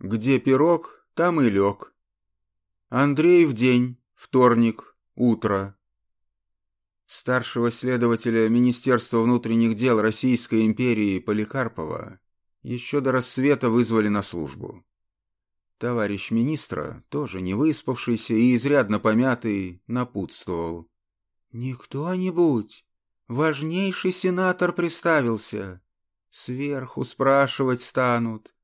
Где пирог, там и лег. Андрей в день, вторник, утро. Старшего следователя Министерства внутренних дел Российской империи Поликарпова еще до рассвета вызвали на службу. Товарищ министра, тоже не выспавшийся и изрядно помятый, напутствовал. «Не кто-нибудь, важнейший сенатор представился. Сверху спрашивать станут.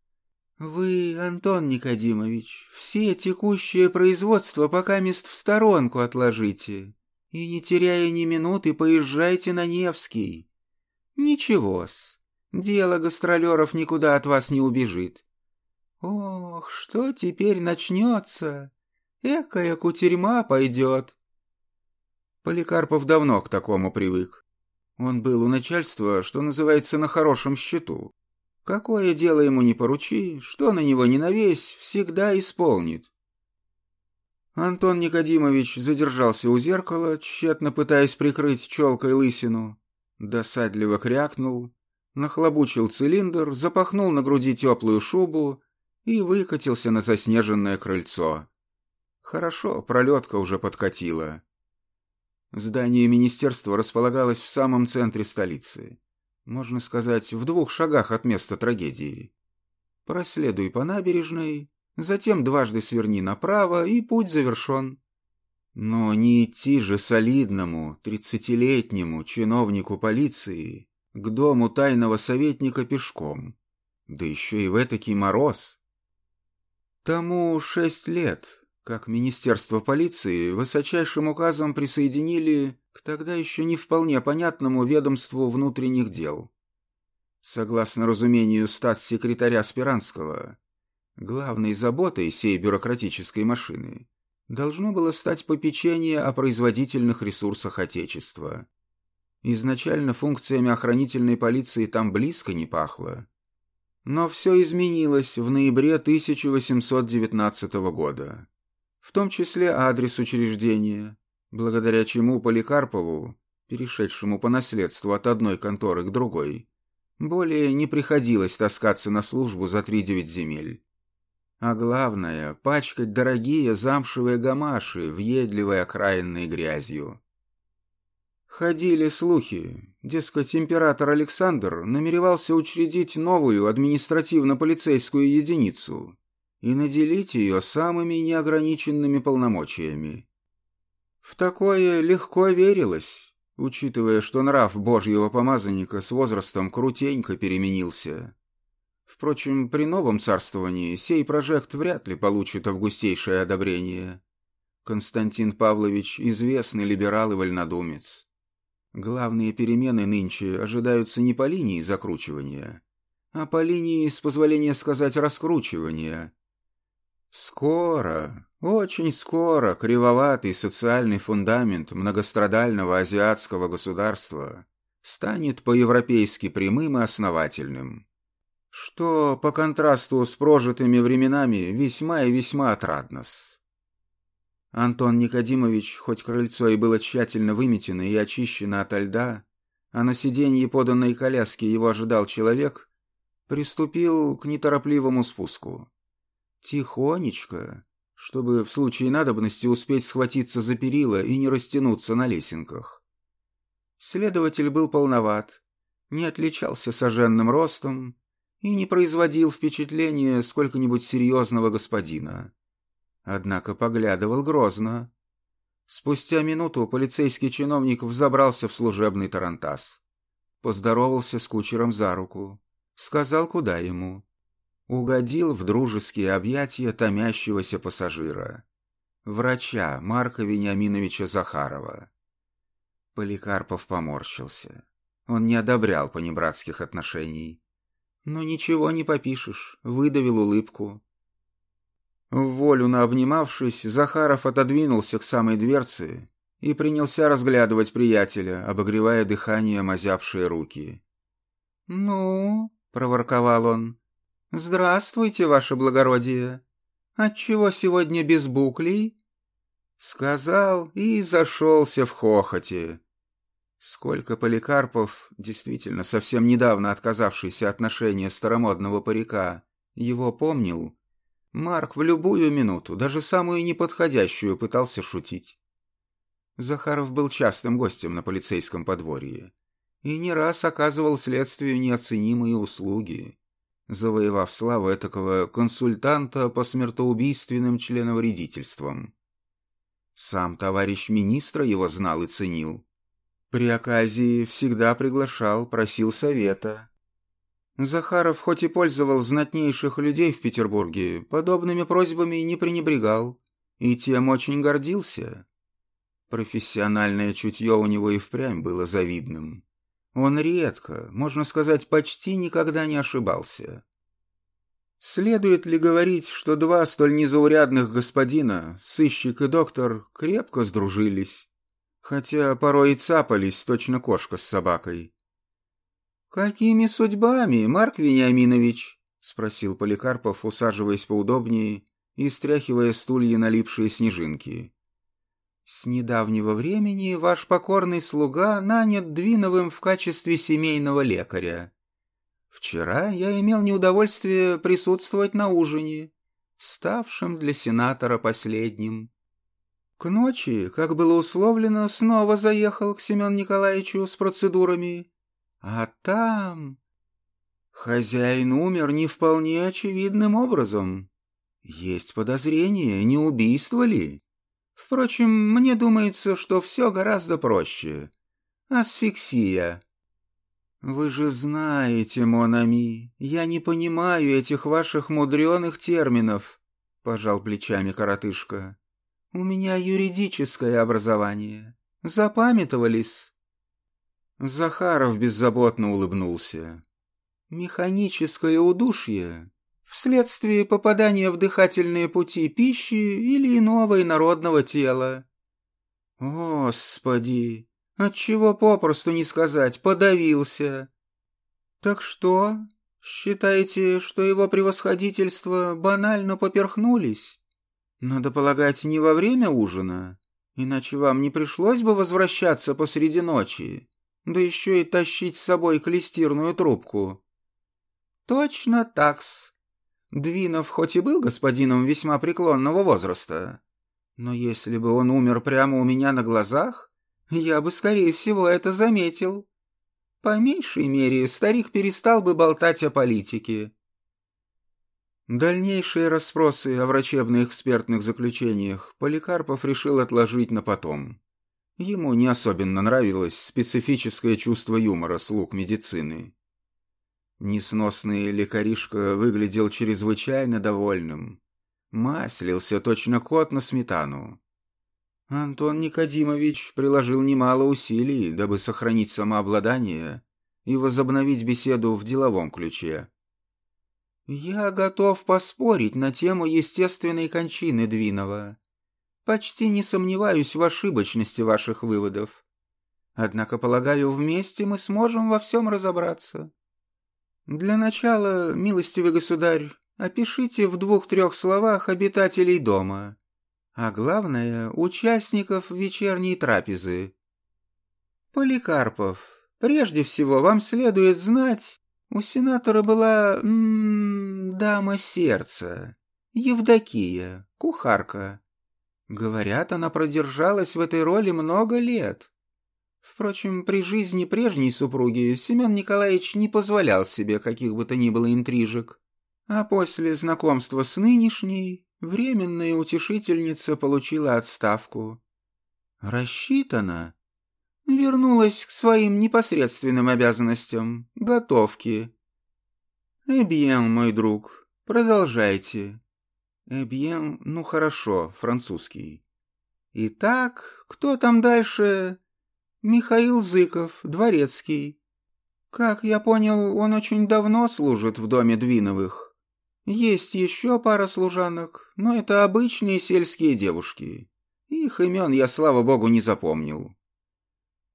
Вы, Антон Никодимович, все текущее производство пока мест в сторонку отложите и, не теряя ни минуты, поезжайте на Невский. Ничего-с, дело гастролеров никуда от вас не убежит. Ох, что теперь начнется? Экая кутерьма пойдет. Поликарпов давно к такому привык. Он был у начальства, что называется, на хорошем счету. Какое дело ему не поручи, что на него не навесь, всегда исполнит. Антон Никодимович задержался у зеркала, тщетно пытаясь прикрыть челкой лысину. Досадливо крякнул, нахлобучил цилиндр, запахнул на груди теплую шубу и выкатился на заснеженное крыльцо. Хорошо, пролетка уже подкатила. Здание министерства располагалось в самом центре столицы. Можно сказать, в двух шагах от места трагедии. Проследуй по набережной, затем дважды сверни направо, и путь завершен. Но не идти же солидному, тридцатилетнему чиновнику полиции к дому тайного советника пешком, да еще и в этакий мороз. Тому шесть лет, как Министерство полиции высочайшим указом присоединили к тогда еще не вполне понятному ведомству внутренних дел. Согласно разумению статс-секретаря Спиранского, главной заботой сей бюрократической машины должно было стать попечение о производительных ресурсах Отечества. Изначально функциями охранительной полиции там близко не пахло. Но все изменилось в ноябре 1819 года в том числе адрес учреждения, благодаря чему Поликарпову, перешедшему по наследству от одной конторы к другой, более не приходилось таскаться на службу за три-девять земель. А главное — пачкать дорогие замшевые гамаши, въедливой окраинной грязью. Ходили слухи, дескать, император Александр намеревался учредить новую административно-полицейскую единицу, и наделить ее самыми неограниченными полномочиями. В такое легко верилось, учитывая, что нрав божьего помазанника с возрастом крутенько переменился. Впрочем, при новом царствовании сей прожект вряд ли получит августейшее одобрение. Константин Павлович — известный либерал и вольнодумец. Главные перемены нынче ожидаются не по линии закручивания, а по линии, с позволения сказать, раскручивания, Скоро, очень скоро кривоватый социальный фундамент многострадального азиатского государства станет по-европейски прямым и основательным, что, по контрасту с прожитыми временами, весьма и весьма отрадно. Антон Никодимович, хоть крыльцо и было тщательно выметено и очищено ото льда, а на сиденье поданной коляски его ожидал человек, приступил к неторопливому спуску. Тихонечко, чтобы в случае надобности успеть схватиться за перила и не растянуться на лесенках. Следователь был полноват, не отличался соженным ростом и не производил впечатления сколько-нибудь серьезного господина. Однако поглядывал грозно. Спустя минуту полицейский чиновник взобрался в служебный тарантас. Поздоровался с кучером за руку. Сказал, куда ему угодил в дружеские объятия томящегося пассажира, врача Марка Вениаминовича Захарова. Поликарпов поморщился. Он не одобрял понебратских отношений. Но ничего не попишешь, выдавил улыбку. В волю наобнимавшись, Захаров отодвинулся к самой дверце и принялся разглядывать приятеля, обогревая дыхание озябшие руки. «Ну?» — проворковал он. «Здравствуйте, ваше благородие! Отчего сегодня без буклей?» Сказал и зашелся в хохоте. Сколько Поликарпов, действительно совсем недавно отказавшийся от ношения старомодного парика, его помнил, Марк в любую минуту, даже самую неподходящую, пытался шутить. Захаров был частым гостем на полицейском подворье и не раз оказывал следствию неоценимые услуги, завоевав славу этакого консультанта по смертоубийственным членовредительствам. Сам товарищ министра его знал и ценил. При оказии всегда приглашал, просил совета. Захаров хоть и пользовал знатнейших людей в Петербурге, подобными просьбами не пренебрегал, и тем очень гордился. Профессиональное чутье у него и впрямь было завидным. Он редко, можно сказать, почти никогда не ошибался. Следует ли говорить, что два столь незаурядных господина, сыщик и доктор, крепко сдружились, хотя порой и цапались, точно кошка с собакой? «Какими судьбами, Марк Вениаминович?» — спросил Поликарпов, усаживаясь поудобнее и стряхивая стулья налипшие снежинки. С недавнего времени ваш покорный слуга нанят Двиновым в качестве семейного лекаря. Вчера я имел неудовольствие присутствовать на ужине, ставшем для сенатора последним. К ночи, как было условлено, снова заехал к Семену Николаевичу с процедурами. А там... Хозяин умер не вполне очевидным образом. Есть подозрение, не убийство ли? Впрочем, мне думается, что все гораздо проще. Асфиксия. Вы же знаете, Монами, я не понимаю этих ваших мудреных терминов, пожал плечами коротышка. У меня юридическое образование. Запамятовались? Захаров беззаботно улыбнулся. Механическое удушье вследствие попадания в дыхательные пути пищи или иного инородного тела. Господи, отчего попросту не сказать, подавился. Так что, считаете, что его превосходительство банально поперхнулись? Надо полагать, не во время ужина, иначе вам не пришлось бы возвращаться посреди ночи, да еще и тащить с собой клестирную трубку. Точно такс, Двинов хоть и был господином весьма преклонного возраста, но если бы он умер прямо у меня на глазах, я бы, скорее всего, это заметил. По меньшей мере, старик перестал бы болтать о политике. Дальнейшие расспросы о врачебных экспертных заключениях Поликарпов решил отложить на потом. Ему не особенно нравилось специфическое чувство юмора слуг медицины. Несносный лекаришка выглядел чрезвычайно довольным. Маслился точно кот на сметану. Антон Никодимович приложил немало усилий, дабы сохранить самообладание и возобновить беседу в деловом ключе. «Я готов поспорить на тему естественной кончины Двинова. Почти не сомневаюсь в ошибочности ваших выводов. Однако, полагаю, вместе мы сможем во всем разобраться». Для начала, милостивый государь, опишите в двух-трех словах обитателей дома, а главное, участников вечерней трапезы. Поликарпов, прежде всего вам следует знать, у сенатора была дама сердца, Евдокия, кухарка. Говорят, она продержалась в этой роли много лет. Впрочем, при жизни прежней супруги Семен Николаевич не позволял себе каких бы то ни было интрижек. А после знакомства с нынешней, временная утешительница получила отставку. Рассчитана. Вернулась к своим непосредственным обязанностям, готовки. «Эбьен, мой друг, продолжайте». «Эбьен, ну хорошо, французский». «Итак, кто там дальше?» Михаил Зыков, дворецкий. Как я понял, он очень давно служит в доме Двиновых. Есть еще пара служанок, но это обычные сельские девушки. Их имен я, слава богу, не запомнил.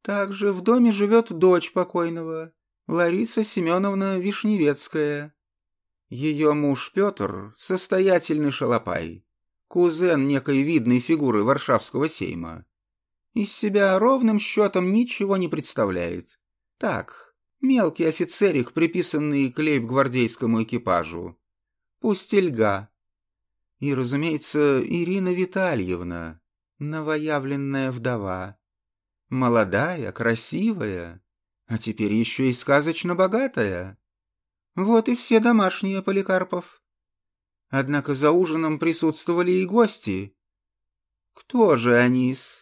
Также в доме живет дочь покойного, Лариса Семеновна Вишневецкая. Ее муж Петр — состоятельный шалопай, кузен некой видной фигуры Варшавского сейма. Из себя ровным счетом ничего не представляет. Так, мелкий офицерик, приписанный к лейб-гвардейскому экипажу. Пустельга. И, разумеется, Ирина Витальевна, новоявленная вдова. Молодая, красивая, а теперь еще и сказочно богатая. Вот и все домашние Поликарпов. Однако за ужином присутствовали и гости. Кто же они-с?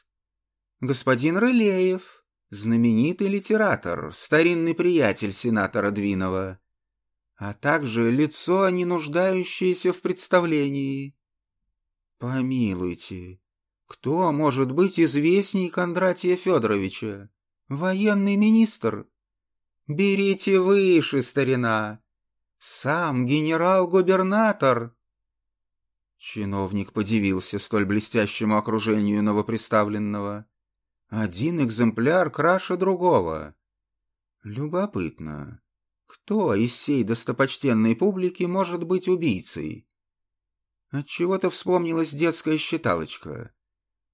Господин Рылеев, знаменитый литератор, старинный приятель сенатора Двинова, а также лицо, не нуждающееся в представлении. Помилуйте, кто может быть известней Кондратия Федоровича? Военный министр? Берите выше, старина. Сам генерал-губернатор. Чиновник подивился столь блестящему окружению новоприставленного. Один экземпляр краше другого. Любопытно, кто из всей достопочтенной публики может быть убийцей? Отчего-то вспомнилась детская считалочка.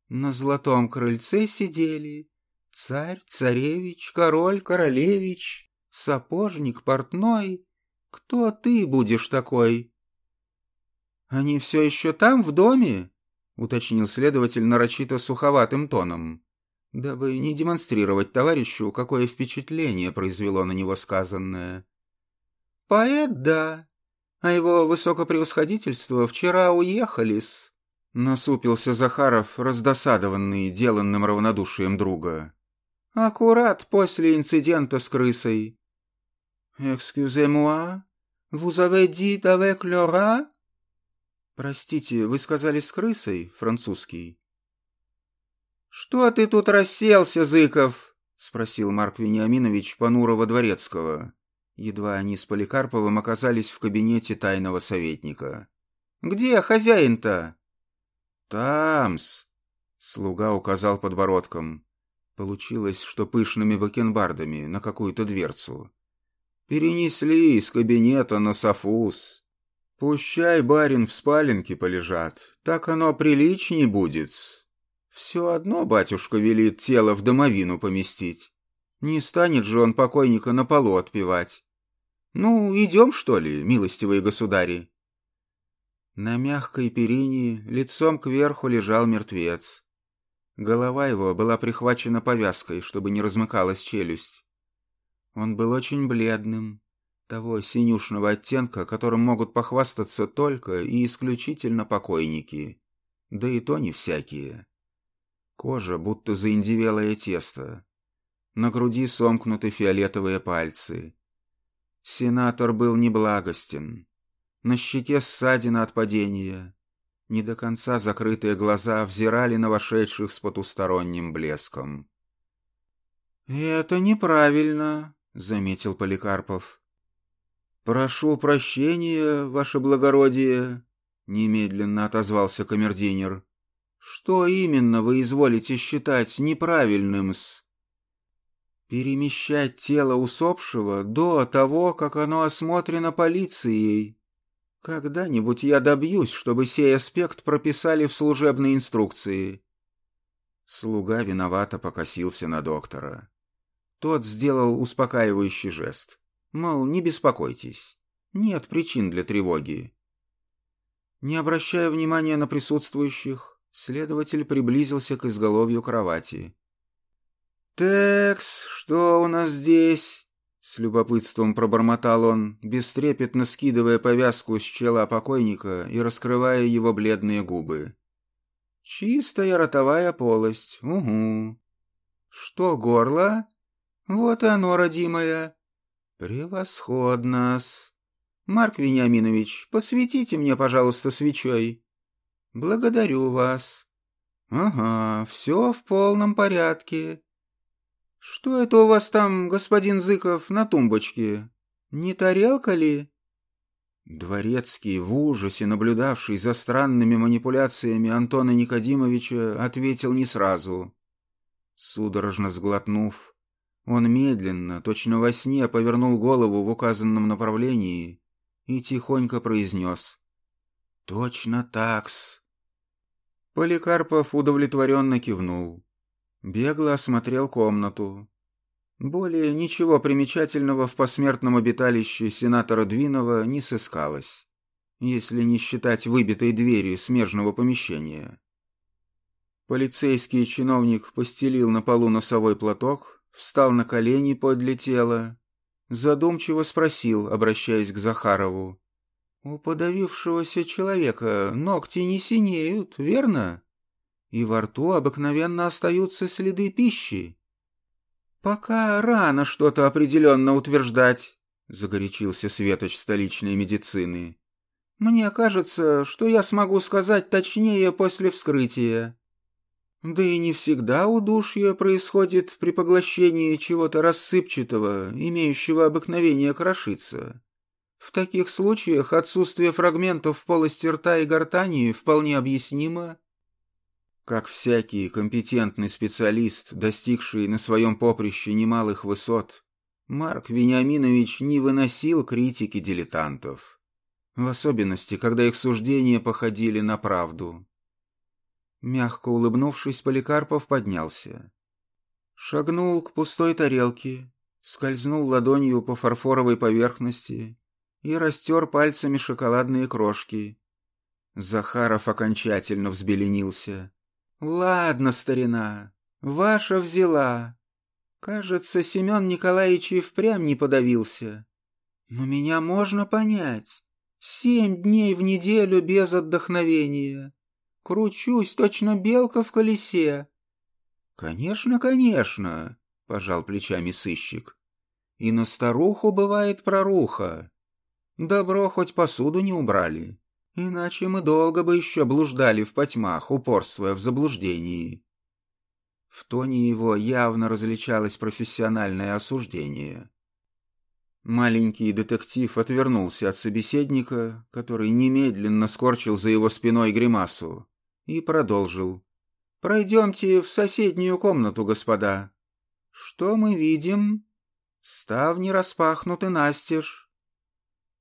На золотом крыльце сидели царь, царевич, король, королевич, сапожник, портной. Кто ты будешь такой? Они все еще там, в доме? Уточнил следователь нарочито суховатым тоном, дабы не демонстрировать товарищу, какое впечатление произвело на него сказанное. Поэт, да, а его высокопревосходительство вчера уехали-с. Насупился Захаров, раздосадованный деланным равнодушием друга. «Аккурат после инцидента с крысой». «Excusez-moi, vous avez dit avec le «Простите, вы сказали с крысой, французский?» «Что ты тут расселся, Зыков?» — спросил Марк Вениаминович Панурова Дворецкого. Едва они с Поликарповым оказались в кабинете тайного советника. «Где хозяин-то?» «Тамс!» — слуга указал подбородком. Получилось, что пышными бакенбардами на какую-то дверцу. «Перенесли из кабинета на софус. Пущай барин в спаленке полежат, так оно приличней будет. Все одно батюшка велит тело в домовину поместить. Не станет же он покойника на полу отпевать. Ну, идем, что ли, милостивые государи?» На мягкой перине лицом кверху лежал мертвец. Голова его была прихвачена повязкой, чтобы не размыкалась челюсть. Он был очень бледным, того синюшного оттенка, которым могут похвастаться только и исключительно покойники, да и то не всякие. Кожа будто заиндивелое тесто. На груди сомкнуты фиолетовые пальцы. Сенатор был неблагостен. На щеке ссадина от падения. Не до конца закрытые глаза взирали на вошедших с потусторонним блеском. «Это неправильно», — заметил Поликарпов. «Прошу прощения, ваше благородие», — немедленно отозвался камердинер. «Что именно вы изволите считать неправильным-с?» «Перемещать тело усопшего до того, как оно осмотрено полицией», когда-нибудь я добьюсь, чтобы сей аспект прописали в служебной инструкции. Слуга виновато покосился на доктора. Тот сделал успокаивающий жест. Мол, не беспокойтесь. Нет причин для тревоги. Не обращая внимания на присутствующих, следователь приблизился к изголовью кровати. «Текс, что у нас здесь?» С любопытством пробормотал он, бестрепетно скидывая повязку с чела покойника и раскрывая его бледные губы. «Чистая ротовая полость, угу. Что, горло? Вот и оно, родимое. Превосходно-с. Марк Вениаминович, посветите мне, пожалуйста, свечой. Благодарю вас. Ага, все в полном порядке. «Что это у вас там, господин Зыков, на тумбочке? Не тарелка ли?» Дворецкий, в ужасе наблюдавший за странными манипуляциями Антона Никодимовича, ответил не сразу. Судорожно сглотнув, он медленно, точно во сне, повернул голову в указанном направлении и тихонько произнес «Точно такс». Поликарпов удовлетворенно кивнул. Бегло осмотрел комнату. Более ничего примечательного в посмертном обиталище сенатора Двинова не сыскалось. если не считать выбитой двери смежного помещения. Полицейский чиновник постелил на полу носовой платок, встал на колени подле тела, задумчиво спросил, обращаясь к Захарову. «У подавившегося человека ногти не синеют, верно? И во рту обыкновенно остаются следы пищи». «Пока рано что-то определенно утверждать», — загорячился Светоч столичной медицины. «Мне кажется, что я смогу сказать точнее после вскрытия». Да и не всегда удушье происходит при поглощении чего-то рассыпчатого, имеющего обыкновение крошиться. В таких случаях отсутствие фрагментов в полости рта и гортани вполне объяснимо. Как всякий компетентный специалист, достигший на своем поприще немалых высот, Марк Вениаминович не выносил критики дилетантов, в особенности, когда их суждения походили на правду. Мягко улыбнувшись, Поликарпов поднялся. Шагнул к пустой тарелке, скользнул ладонью по фарфоровой поверхности и растер пальцами шоколадные крошки. Захаров окончательно взбеленился. «Ладно, старина, ваша взяла. Кажется, Семен Николаевич и впрямь не подавился. Но меня можно понять. Семь дней в неделю без отдохновения. Кручусь, точно белка в колесе. Конечно, конечно, пожал плечами сыщик. И на старуху бывает проруха. Добро хоть посуду не убрали, иначе мы долго бы еще блуждали в потьмах, упорствуя в заблуждении. В тоне его явно различалось профессиональное осуждение. Маленький детектив отвернулся от собеседника, который немедленно скорчил за его спиной гримасу и продолжил. «Пройдемте в соседнюю комнату, господа. Что мы видим? Ставни распахнуты настежь.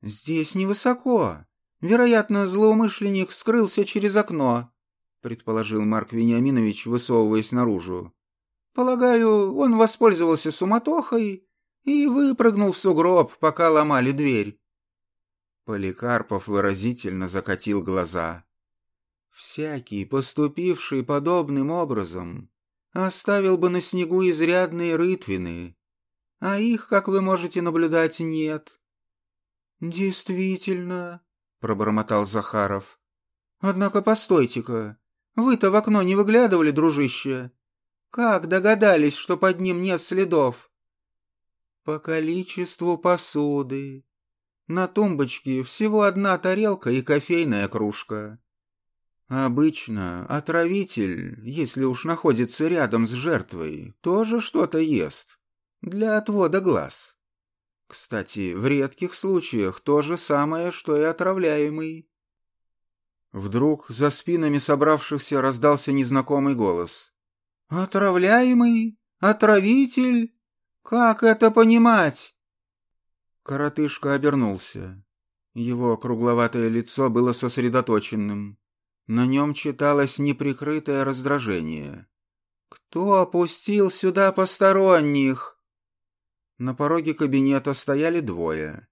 Здесь невысоко. Вероятно, злоумышленник скрылся через окно», предположил Марк Вениаминович, высовываясь наружу. «Полагаю, он воспользовался суматохой и выпрыгнул в сугроб, пока ломали дверь». Поликарпов выразительно закатил глаза. Всякий, поступивший подобным образом, оставил бы на снегу изрядные рытвины, а их, как вы можете наблюдать, нет. «Действительно», — пробормотал Захаров. «Однако постойте-ка, вы-то в окно не выглядывали, дружище? Как догадались, что под ним нет следов?» «По количеству посуды. На тумбочке всего одна тарелка и кофейная кружка. Обычно отравитель, если уж находится рядом с жертвой, тоже что-то ест. Для отвода глаз. Кстати, в редких случаях то же самое, что и отравляемый. Вдруг за спинами собравшихся раздался незнакомый голос. «Отравляемый? Отравитель? Как это понимать?» Коротышка обернулся. Его кругловатое лицо было сосредоточенным. На нем читалось неприкрытое раздражение. «Кто опустил сюда посторонних?» На пороге кабинета стояли двое.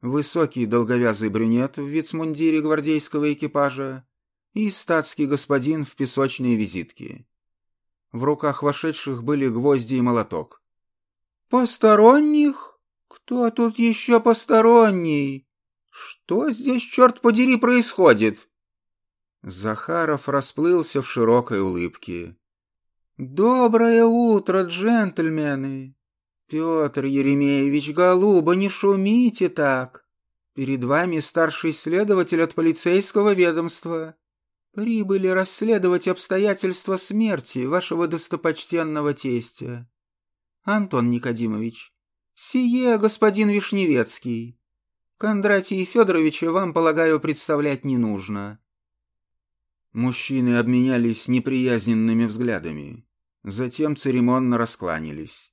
Высокий долговязый брюнет в вицмундире гвардейского экипажа и статский господин в песочной визитке. В руках вошедших были гвозди и молоток. «Посторонних? Кто тут еще посторонний? Что здесь, черт подери, происходит?» Захаров расплылся в широкой улыбке. «Доброе утро, джентльмены! Петр Еремеевич, голуба, не шумите так! Перед вами старший следователь от полицейского ведомства. Прибыли расследовать обстоятельства смерти вашего достопочтенного тестя. Антон Никодимович, сие господин Вишневецкий. Кондратия Федоровича вам, полагаю, представлять не нужно». Мужчины обменялись неприязненными взглядами. Затем церемонно раскланялись.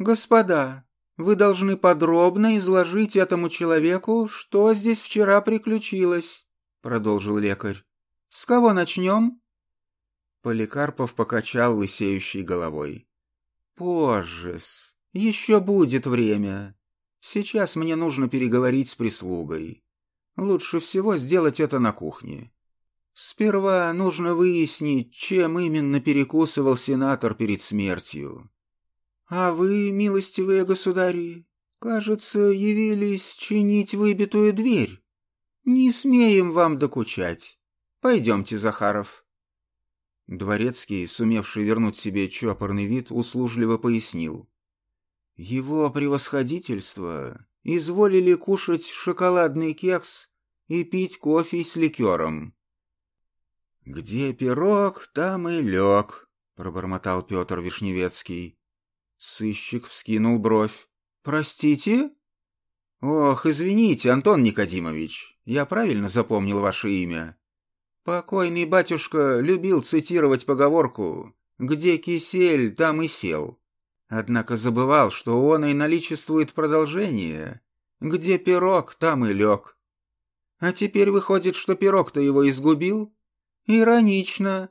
«Господа, вы должны подробно изложить этому человеку, что здесь вчера приключилось», — продолжил лекарь. «С кого начнем?» Поликарпов покачал лысеющей головой. «Позже-с. Еще будет время. Сейчас мне нужно переговорить с прислугой. Лучше всего сделать это на кухне. Сперва нужно выяснить, чем именно перекусывал сенатор перед смертью. А вы, милостивые государи, кажется, явились чинить выбитую дверь. Не смеем вам докучать. Пойдемте, Захаров. Дворецкий, сумевший вернуть себе чопорный вид, услужливо пояснил. Его превосходительство изволили кушать шоколадный кекс и пить кофе с ликером. «Где пирог, там и лег», — пробормотал Петр Вишневецкий. Сыщик вскинул бровь. «Простите?» «Ох, извините, Антон Никодимович, я правильно запомнил ваше имя?» Покойный батюшка любил цитировать поговорку «Где кисель, там и сел». Однако забывал, что он и наличествует продолжение «Где пирог, там и лег». А теперь выходит, что пирог-то его изгубил? Иронично.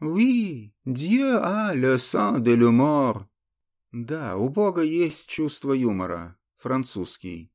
«Oui, Dieu a le sens de l'humour». Да, у Бога есть чувство юмора, французский.